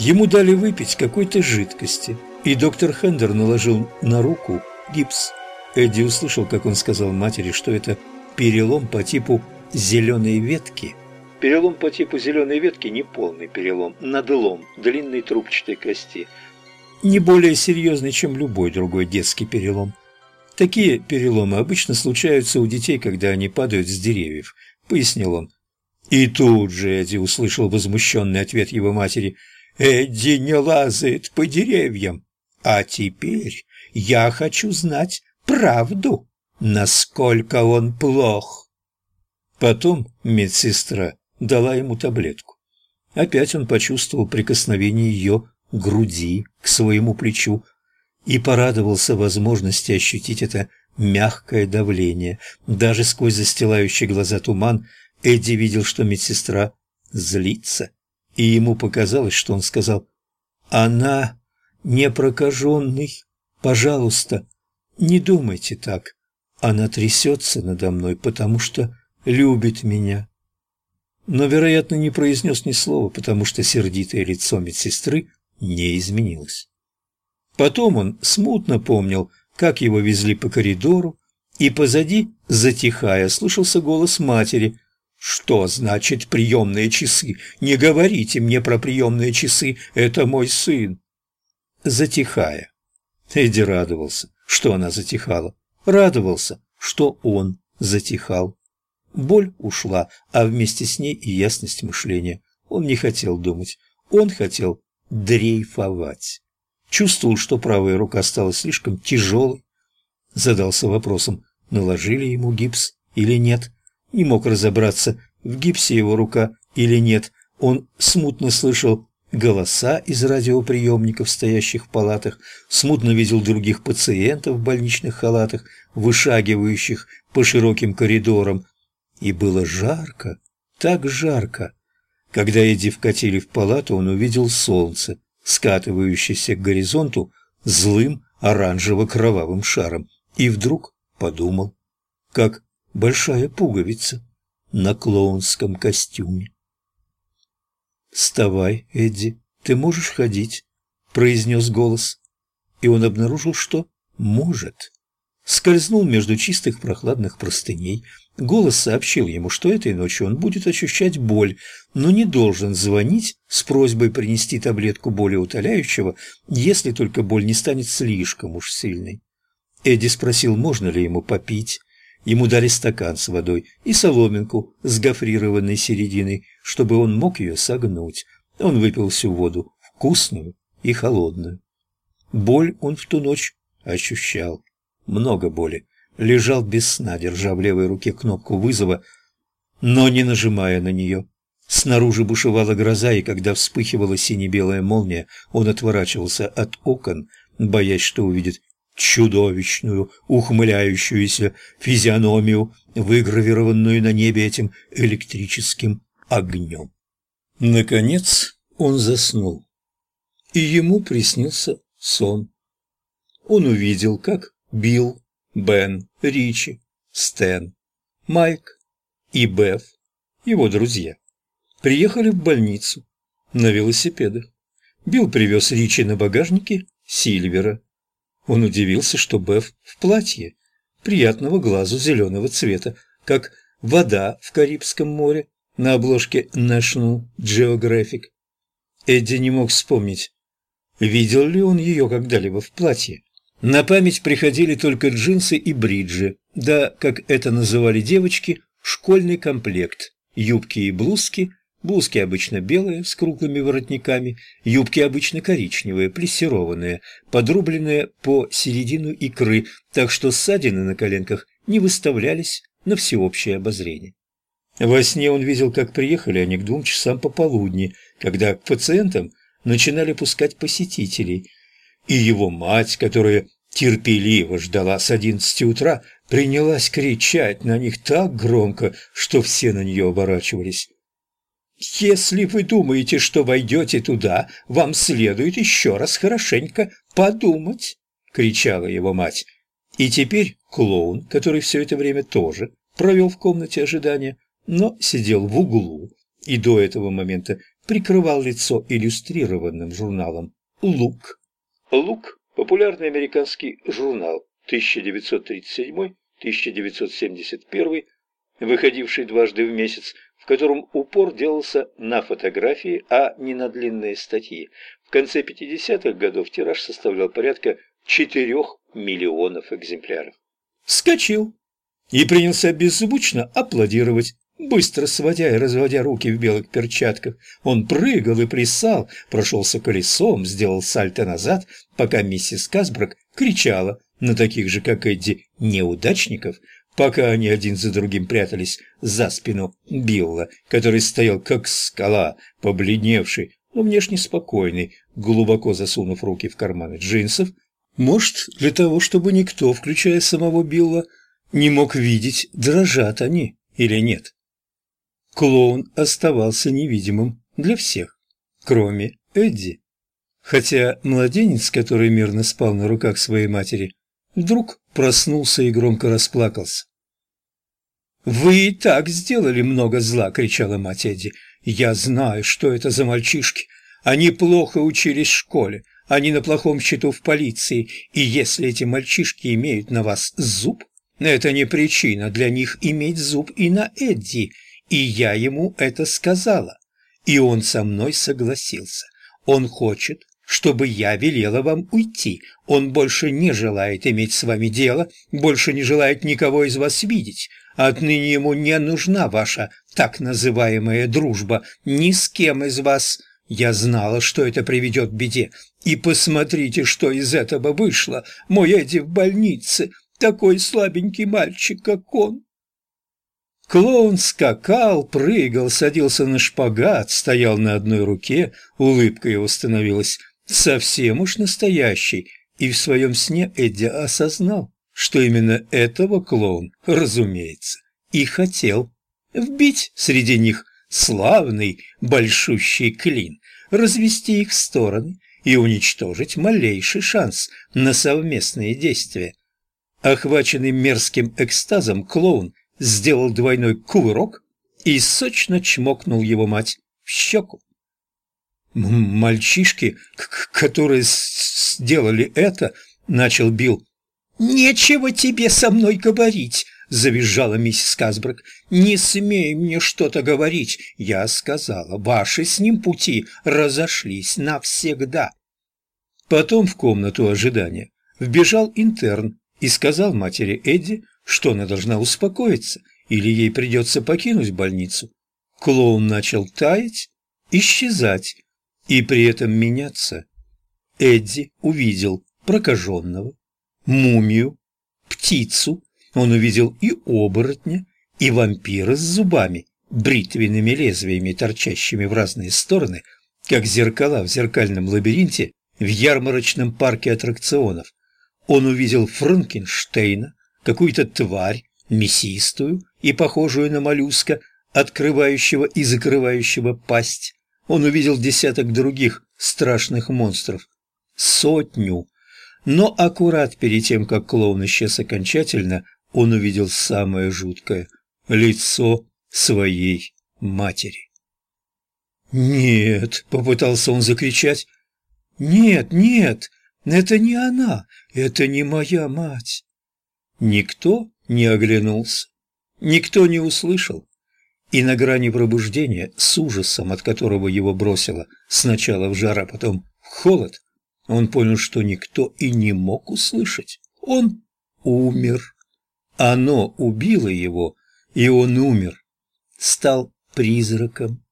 Ему дали выпить какой-то жидкости, и доктор Хендер наложил на руку гипс. Эдди услышал, как он сказал матери, что это перелом по типу зеленой ветки. Перелом по типу зеленой ветки не полный перелом, надлом длинной трубчатой кости. Не более серьезный, чем любой другой детский перелом. Такие переломы обычно случаются у детей, когда они падают с деревьев, пояснил он. И тут же Эдди услышал возмущенный ответ его матери. «Эдди не лазает по деревьям. А теперь я хочу знать правду, насколько он плох». Потом медсестра дала ему таблетку. Опять он почувствовал прикосновение ее груди к своему плечу и порадовался возможности ощутить это мягкое давление. Даже сквозь застилающий глаза туман Эдди видел, что медсестра злится, и ему показалось, что он сказал «Она не прокаженный, пожалуйста, не думайте так, она трясется надо мной, потому что любит меня». Но, вероятно, не произнес ни слова, потому что сердитое лицо медсестры не изменилось. Потом он смутно помнил, как его везли по коридору, и позади, затихая, слышался голос матери. «Что значит приемные часы? Не говорите мне про приемные часы, это мой сын!» Затихая. Эдди радовался, что она затихала. Радовался, что он затихал. Боль ушла, а вместе с ней и ясность мышления. Он не хотел думать, он хотел дрейфовать. Чувствовал, что правая рука стала слишком тяжелой. Задался вопросом, наложили ему гипс или нет. Не мог разобраться, в гипсе его рука или нет. Он смутно слышал голоса из радиоприемников, стоящих в палатах, смутно видел других пациентов в больничных халатах, вышагивающих по широким коридорам. И было жарко, так жарко. Когда Эдди вкатили в палату, он увидел солнце скатывающийся к горизонту злым оранжево-кровавым шаром, и вдруг подумал, как большая пуговица на клоунском костюме. «Вставай, Эдди, ты можешь ходить», — произнес голос, и он обнаружил, что может. Скользнул между чистых прохладных простыней, Голос сообщил ему, что этой ночью он будет ощущать боль, но не должен звонить с просьбой принести таблетку болеутоляющего, если только боль не станет слишком уж сильной. Эдди спросил, можно ли ему попить. Ему дали стакан с водой и соломинку с гофрированной серединой, чтобы он мог ее согнуть. Он выпил всю воду, вкусную и холодную. Боль он в ту ночь ощущал. Много боли лежал без сна, держа в левой руке кнопку вызова, но не нажимая на нее. Снаружи бушевала гроза, и когда вспыхивала сине-белая молния, он отворачивался от окон, боясь, что увидит чудовищную, ухмыляющуюся физиономию, выгравированную на небе этим электрическим огнем. Наконец он заснул, и ему приснился сон. Он увидел, как Билл Бен, Ричи, Стэн, Майк и Беф, его друзья, приехали в больницу на велосипедах. Билл привез Ричи на багажнике Сильвера. Он удивился, что Беф в платье, приятного глазу зеленого цвета, как вода в Карибском море на обложке National Geographic. Эдди не мог вспомнить, видел ли он ее когда-либо в платье. На память приходили только джинсы и бриджи, да, как это называли девочки, школьный комплект, юбки и блузки, блузки обычно белые, с круглыми воротниками, юбки обычно коричневые, плессированные, подрубленные по середину икры, так что ссадины на коленках не выставлялись на всеобщее обозрение. Во сне он видел, как приехали они к двум часам пополудни, когда к пациентам начинали пускать посетителей – и его мать, которая терпеливо ждала с одиннадцати утра, принялась кричать на них так громко, что все на нее оборачивались. «Если вы думаете, что войдете туда, вам следует еще раз хорошенько подумать», — кричала его мать. И теперь клоун, который все это время тоже провел в комнате ожидания, но сидел в углу и до этого момента прикрывал лицо иллюстрированным журналом «Лук». «Лук» – популярный американский журнал 1937-1971, выходивший дважды в месяц, котором упор делался на фотографии, а не на длинные статьи. В конце 50-х годов тираж составлял порядка 4 миллионов экземпляров. Вскочил и принялся беззвучно аплодировать. Быстро сводя и разводя руки в белых перчатках, он прыгал и плясал, прошелся колесом, сделал сальто назад, пока миссис Касбрак кричала на таких же, как Эдди, неудачников, пока они один за другим прятались за спину Билла, который стоял как скала, побледневший, но внешне спокойный, глубоко засунув руки в карманы джинсов, может, для того, чтобы никто, включая самого Билла, не мог видеть, дрожат они или нет. Клоун оставался невидимым для всех, кроме Эдди. Хотя младенец, который мирно спал на руках своей матери, вдруг проснулся и громко расплакался. «Вы и так сделали много зла!» — кричала мать Эдди. «Я знаю, что это за мальчишки. Они плохо учились в школе, они на плохом счету в полиции, и если эти мальчишки имеют на вас зуб, это не причина для них иметь зуб и на Эдди, и я ему это сказала. И он со мной согласился. Он хочет, чтобы я велела вам уйти. Он больше не желает иметь с вами дело, больше не желает никого из вас видеть. Отныне ему не нужна ваша так называемая дружба ни с кем из вас. Я знала, что это приведет к беде. И посмотрите, что из этого вышло. Мой Эдди в больнице, такой слабенький мальчик, как он. Клоун скакал, прыгал, садился на шпагат, стоял на одной руке, улыбка его становилась совсем уж настоящей, и в своем сне Эдди осознал, что именно этого клоун, разумеется, и хотел вбить среди них славный большущий клин, развести их в стороны и уничтожить малейший шанс на совместные действия. Охваченный мерзким экстазом, клоун сделал двойной кувырок и сочно чмокнул его мать в щеку. «Мальчишки, которые сделали это, — начал Билл. «Нечего тебе со мной говорить!» — завизжала миссис Казбрак. «Не смей мне что-то говорить!» Я сказала, ваши с ним пути разошлись навсегда. Потом в комнату ожидания вбежал интерн и сказал матери Эдди, что она должна успокоиться, или ей придется покинуть больницу. Клоун начал таять, исчезать и при этом меняться. Эдди увидел прокаженного, мумию, птицу, он увидел и оборотня, и вампира с зубами, бритвенными лезвиями, торчащими в разные стороны, как зеркала в зеркальном лабиринте в ярмарочном парке аттракционов. Он увидел Франкенштейна, какую-то тварь, мясистую и похожую на моллюска, открывающего и закрывающего пасть. Он увидел десяток других страшных монстров. Сотню. Но аккурат перед тем, как клоун исчез окончательно, он увидел самое жуткое — лицо своей матери. «Нет!» — попытался он закричать. «Нет, нет! Это не она! Это не моя мать!» Никто не оглянулся, никто не услышал. И на грани пробуждения, с ужасом, от которого его бросило сначала в жар, а потом в холод, он понял, что никто и не мог услышать. Он умер. Оно убило его, и он умер. Стал призраком.